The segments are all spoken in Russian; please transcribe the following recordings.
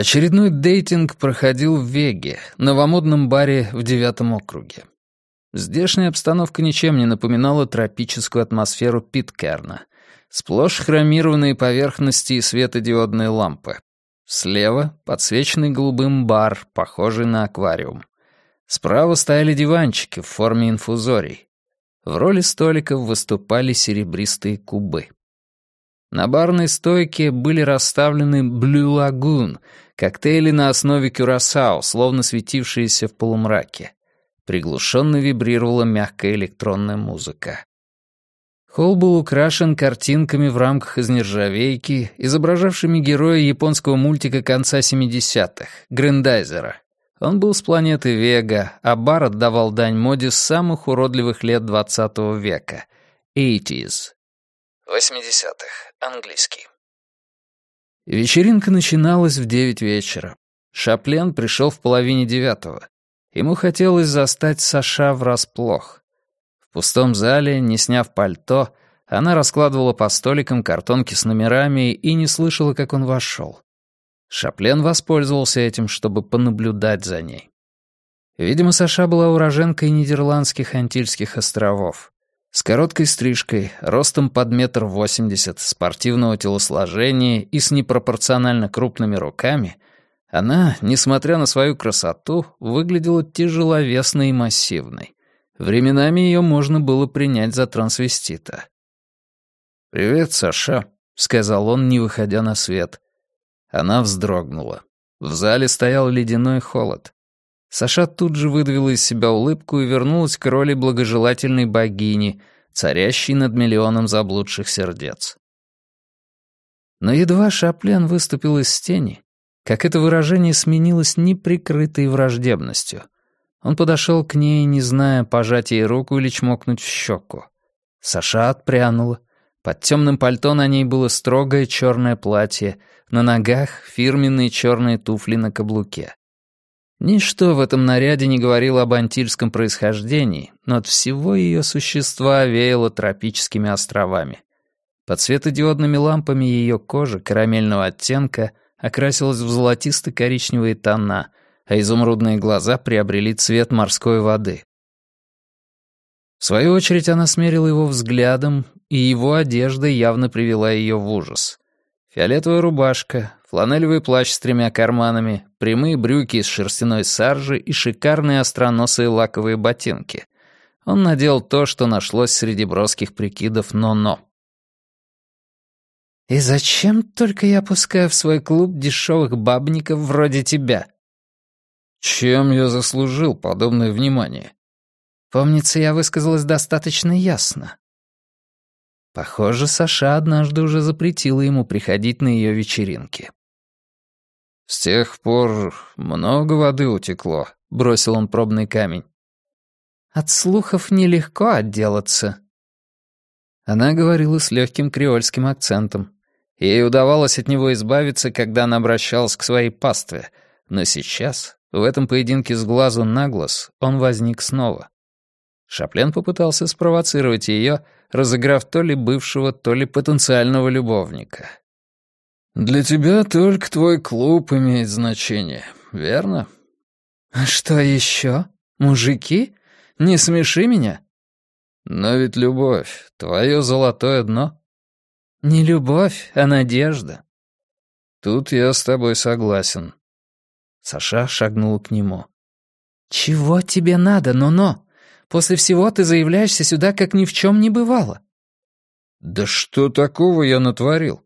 Очередной дейтинг проходил в Веге, новомодном баре в девятом округе. Здешняя обстановка ничем не напоминала тропическую атмосферу Питкерна. Сплошь хромированные поверхности и светодиодные лампы. Слева — подсвеченный голубым бар, похожий на аквариум. Справа стояли диванчики в форме инфузорий. В роли столиков выступали серебристые кубы. На барной стойке были расставлены «Блю Лагун», коктейли на основе кюрасао, словно светившиеся в полумраке. Приглушенно вибрировала мягкая электронная музыка. Холл был украшен картинками в рамках из нержавейки, изображавшими героя японского мультика конца 70-х, Грендайзера. Он был с планеты Вега, а бар отдавал дань моде с самых уродливых лет 20 века — 80s. 80-х, английский. Вечеринка начиналась в девять вечера. Шаплен пришел в половине девятого. Ему хотелось застать Саша врасплох. В пустом зале, не сняв пальто, она раскладывала по столикам картонки с номерами и не слышала, как он вошел. Шаплен воспользовался этим, чтобы понаблюдать за ней. Видимо, Саша была уроженкой Нидерландских Антильских островов. С короткой стрижкой, ростом под метр восемьдесят, спортивного телосложения и с непропорционально крупными руками, она, несмотря на свою красоту, выглядела тяжеловесной и массивной. Временами ее можно было принять за трансвестита. «Привет, Саша», — сказал он, не выходя на свет. Она вздрогнула. В зале стоял ледяной холод. Саша тут же выдавила из себя улыбку и вернулась к роли благожелательной богини, царящей над миллионом заблудших сердец. Но едва Шаплен выступил из тени, как это выражение сменилось неприкрытой враждебностью — он подошел к ней, не зная, пожать ей руку или чмокнуть в щеку. Саша отпрянула. Под темным пальто на ней было строгое черное платье, на ногах фирменные черные туфли на каблуке. Ничто в этом наряде не говорило об антильском происхождении, но от всего ее существа веяло тропическими островами. Под светодиодными лампами ее кожа карамельного оттенка окрасилась в золотисто-коричневые тона — а изумрудные глаза приобрели цвет морской воды. В свою очередь она смерила его взглядом, и его одежда явно привела ее в ужас. Фиолетовая рубашка, фланелевый плащ с тремя карманами, прямые брюки из шерстяной саржи и шикарные остроносые лаковые ботинки. Он надел то, что нашлось среди броских прикидов «но-но». «И зачем только я пускаю в свой клуб дешевых бабников вроде тебя?» Чем я заслужил подобное внимание? Помнится, я высказалась достаточно ясно. Похоже, Саша однажды уже запретила ему приходить на ее вечеринки. «С тех пор много воды утекло», — бросил он пробный камень. «От слухов нелегко отделаться». Она говорила с легким креольским акцентом. Ей удавалось от него избавиться, когда она обращалась к своей пастве, но сейчас в этом поединке с глазу на глаз он возник снова. Шаплен попытался спровоцировать ее, разыграв то ли бывшего, то ли потенциального любовника. «Для тебя только твой клуб имеет значение, верно?» «А что еще? Мужики? Не смеши меня!» «Но ведь любовь — твое золотое дно». «Не любовь, а надежда». «Тут я с тобой согласен. Саша шагнул к нему. «Чего тебе надо, но-но? После всего ты заявляешься сюда, как ни в чем не бывало». «Да что такого я натворил?»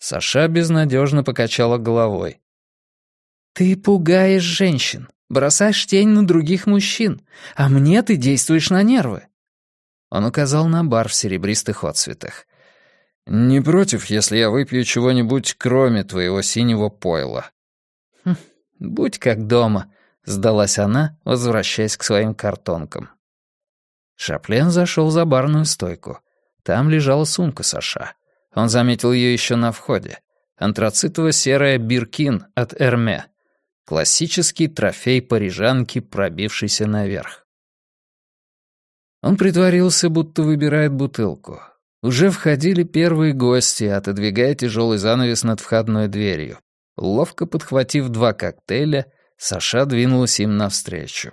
Саша безнадежно покачала головой. «Ты пугаешь женщин, бросаешь тень на других мужчин, а мне ты действуешь на нервы». Он указал на бар в серебристых отцветах. «Не против, если я выпью чего-нибудь, кроме твоего синего пойла?» хм, «Будь как дома», — сдалась она, возвращаясь к своим картонкам. Шаплен зашел за барную стойку. Там лежала сумка Саша. Он заметил ее еще на входе. Антрацитово-серая биркин от Эрме. Классический трофей парижанки, пробившийся наверх. Он притворился, будто выбирает бутылку. Уже входили первые гости, отодвигая тяжелый занавес над входной дверью. Ловко подхватив два коктейля, Саша двинулась им навстречу.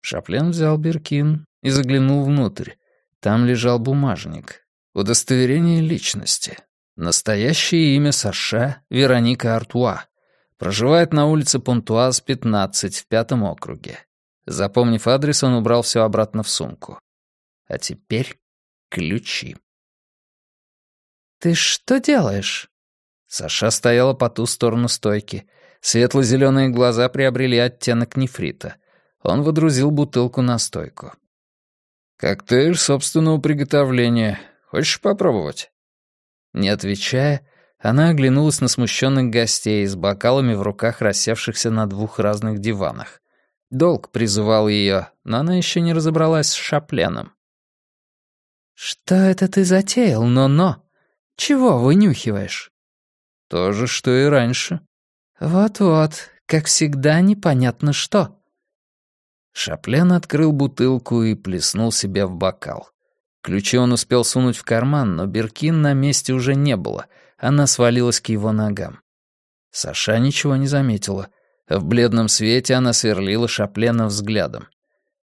Шаплен взял Беркин и заглянул внутрь. Там лежал бумажник. Удостоверение личности. Настоящее имя Саша — Вероника Артуа. Проживает на улице Понтуаз, 15, в пятом округе. Запомнив адрес, он убрал все обратно в сумку. А теперь ключи. «Ты что делаешь?» Саша стояла по ту сторону стойки. Светло-зеленые глаза приобрели оттенок нефрита. Он водрузил бутылку на стойку. «Коктейль собственного приготовления. Хочешь попробовать?» Не отвечая, она оглянулась на смущенных гостей с бокалами в руках, рассевшихся на двух разных диванах. Долг призывал ее, но она еще не разобралась с Шапленом. «Что это ты затеял, но-но? Чего вынюхиваешь?» «То же, что и раньше». «Вот-вот, как всегда, непонятно что». Шаплен открыл бутылку и плеснул себе в бокал. Ключи он успел сунуть в карман, но Беркин на месте уже не было. Она свалилась к его ногам. Саша ничего не заметила. В бледном свете она сверлила Шаплена взглядом.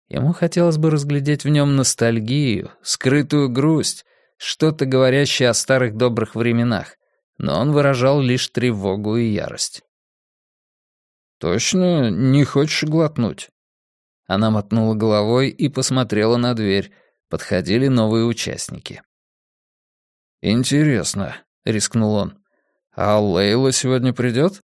Ему хотелось бы разглядеть в нем ностальгию, скрытую грусть, что-то говорящее о старых добрых временах, но он выражал лишь тревогу и ярость. «Точно не хочешь глотнуть?» Она мотнула головой и посмотрела на дверь, Подходили новые участники. «Интересно», — рискнул он. «А Лейла сегодня придет?»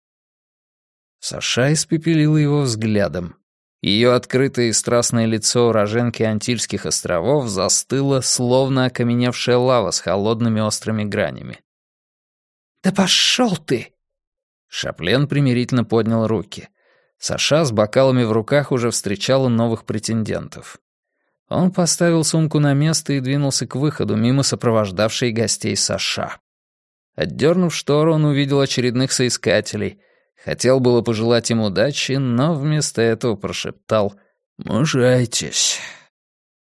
Саша испепелила его взглядом. Ее открытое и страстное лицо уроженки Антильских островов застыло, словно окаменевшая лава с холодными острыми гранями. «Да пошел ты!» Шаплен примирительно поднял руки. Саша с бокалами в руках уже встречала новых претендентов. Он поставил сумку на место и двинулся к выходу, мимо сопровождавшей гостей Саша. Отдернув штору, он увидел очередных соискателей. Хотел было пожелать им удачи, но вместо этого прошептал «Мужайтесь».